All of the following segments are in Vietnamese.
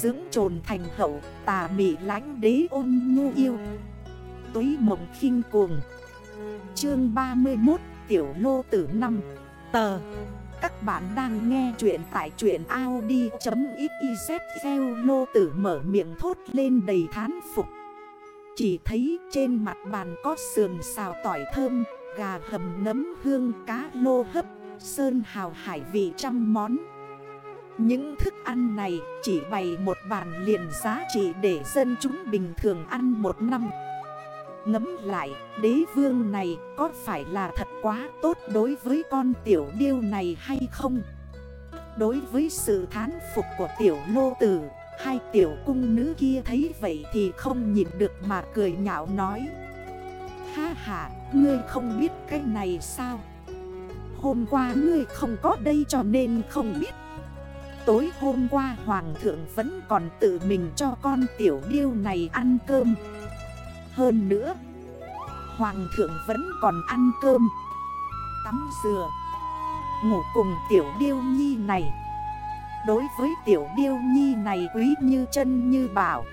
Dưỡng trồn thành hậu, tà mị lánh đế ôn nhu yêu. Túy mộng khinh cuồng. Chương 31 Tiểu Lô Tử năm. Tờ. Các bạn đang nghe chuyện tại chuyện Audi.xyz Theo Lô Tử mở miệng thốt lên đầy thán phục. Chỉ thấy trên mặt bàn có sườn xào tỏi thơm, Gà hầm nấm hương, cá lô hấp, Sơn hào hải vị trăm món những thức ăn này chỉ bày một bàn liền giá trị để dân chúng bình thường ăn một năm Ngấm lại đế vương này có phải là thật quá tốt đối với con tiểu điêu này hay không? Đối với sự thán phục của tiểu lô tử Hai tiểu cung nữ kia thấy vậy thì không nhìn được mà cười nhạo nói Ha ha, ngươi không biết cái này sao? Hôm qua ngươi không có đây cho nên không biết Tối hôm qua hoàng thượng vẫn còn tự mình cho con tiểu điêu này ăn cơm. Hơn nữa, Hoàng thượng vẫn còn ăn cơm, Tắm dừa Ngủ cùng tiểu điêu nhi này. Đối với tiểu điêu nhi này quý như chân như bảo.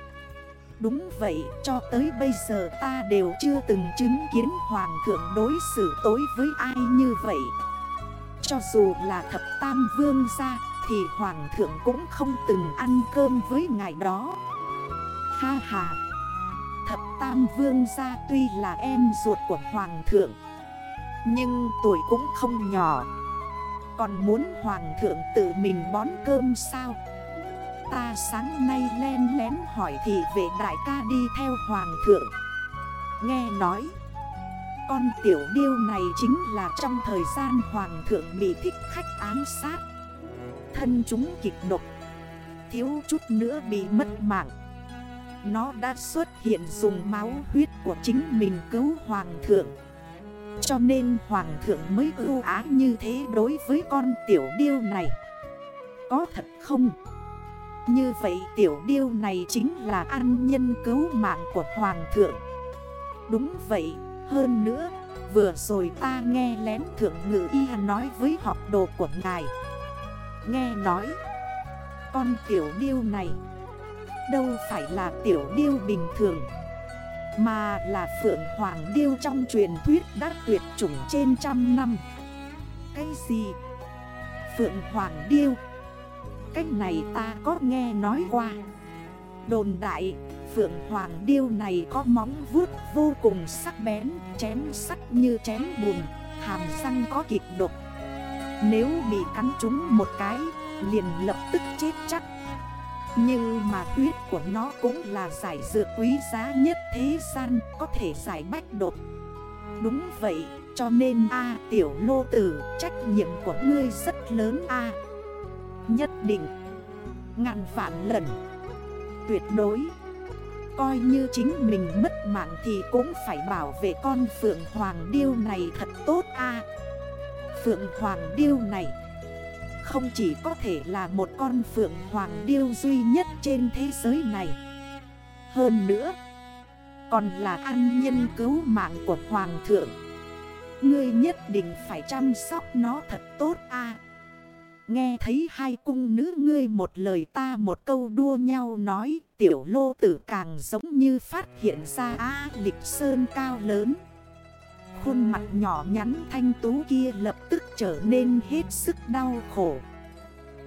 Đúng vậy, cho tới bây giờ ta đều chưa từng chứng kiến hoàng thượng đối xử tối với ai như vậy. Cho dù là thập tam vương gia thì hoàng thượng cũng không từng ăn cơm với ngài đó. Ha ha. Thập tam vương gia tuy là em ruột của hoàng thượng, Nhưng tuổi cũng không nhỏ. Còn muốn hoàng thượng tự mình bón cơm sao? Ta sáng nay len lén hỏi thì vệ đại ca đi theo hoàng thượng. Nghe nói, Con tiểu điêu này chính là trong thời gian hoàng thượng bị thích khách ám sát. Thân chúng kịch độc. Thiếu chút nữa bị mất mạng. Nó đã xuất hiện dùng máu huyết của chính mình cứu hoàng thượng. Cho nên hoàng thượng mới ưu á như thế đối với con tiểu điêu này. Có thật không? Như vậy tiểu điêu này chính là ăn nhân cứu mạng của hoàng thượng. Đúng vậy, hơn nữa Vừa rồi ta nghe lén thượng ngự y nói với học đồ của ngài. Nghe nói. Con tiểu điêu này Đâu phải là tiểu điêu bình thường, Mà là phượng hoàng điêu trong truyền thuyết đã tuyệt chủng trên trăm năm. Cái gì? Phượng hoàng điêu? Cách này ta có nghe nói qua. Đồn đại, Phượng hoàng điêu này có móng vuốt vô cùng sắc bén, Chém sắc như chém bùn, Hàm răng có kịch độc nếu bị cắn trúng một cái, liền lập tức chết chắc. Nhưng mà huyết của nó cũng là giải dược quý giá nhất thế gian, Có thể giải bách đột. Đúng vậy, cho nên A tiểu lô tử, trách nhiệm của ngươi rất lớn A. Nhất định, Ngàn vạn lần, Tuyệt đối. Coi như chính mình mất mạng thì cũng phải bảo vệ con Phượng Hoàng Điêu này thật tốt a. Phượng Hoàng Điêu này. Không chỉ có thể là một con Phượng Hoàng Điêu duy nhất trên thế giới này. Hơn nữa, Còn là ăn nhân cứu mạng của Hoàng thượng. Ngươi nhất định phải chăm sóc nó thật tốt a. Nghe thấy hai cung nữ ngươi một lời ta một câu đua nhau nói, Tiểu lô tử càng giống như phát hiện ra á lịch sơn cao lớn. Khuôn mặt nhỏ nhắn thanh tú kia lập tức trở nên hết sức đau khổ.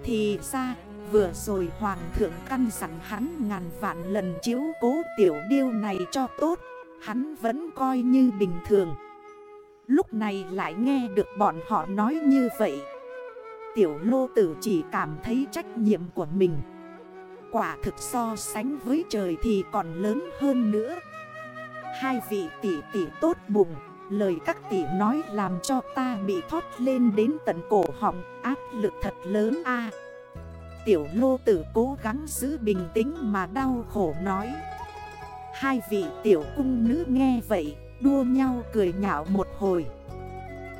Thì ra, vừa rồi hoàng thượng căn dặn hắn ngàn vạn lần chiếu cố tiểu điêu này cho tốt, Hắn vẫn coi như bình thường. Lúc này lại nghe được bọn họ nói như vậy. Tiểu lô tử chỉ cảm thấy trách nhiệm của mình. Quả thực so sánh với trời thì còn lớn hơn nữa. Hai vị tỷ tỷ tốt bụng. Lời các tỷ nói làm cho ta bị thoát lên đến tận cổ họng, áp lực thật lớn a. Tiểu lô tử cố gắng giữ bình tĩnh mà đau khổ nói. Hai vị tiểu cung nữ nghe vậy, đua nhau cười nhạo một hồi.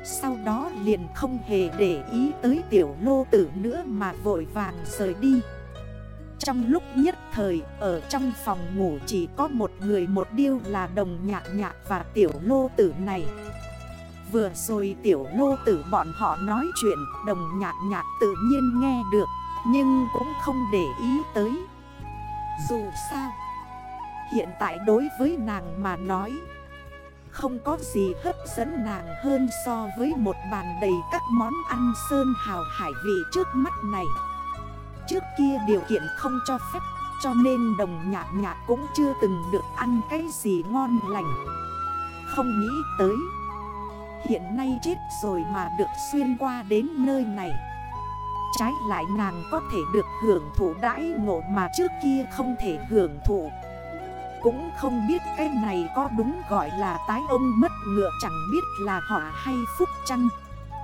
Sau đó liền không hề để ý tới tiểu lô tử nữa mà vội vàng rời đi trong lúc nhất thời, ở trong phòng ngủ chỉ có một người, một điêu là đồng nhạc nhạc và tiểu lô tử này. Vừa rồi tiểu lô tử bọn họ nói chuyện, đồng nhạc nhạc tự nhiên nghe được, Nhưng cũng không để ý tới. Dù sao, Hiện tại đối với nàng mà nói, Không có gì hấp dẫn nàng hơn so với một bàn đầy các món ăn sơn hào hải vị trước mắt này. Trước kia điều kiện không cho phép, Cho nên đồng nhạc nhạc cũng chưa từng được ăn cái gì ngon lành. Không nghĩ tới, Hiện nay chết rồi mà được xuyên qua đến nơi này. Trái lại nàng có thể được hưởng thụ đãi ngộ mà trước kia không thể hưởng thụ. Cũng không biết cái này có đúng gọi là tái ông mất ngựa, chẳng biết là họ hay phúc chăng.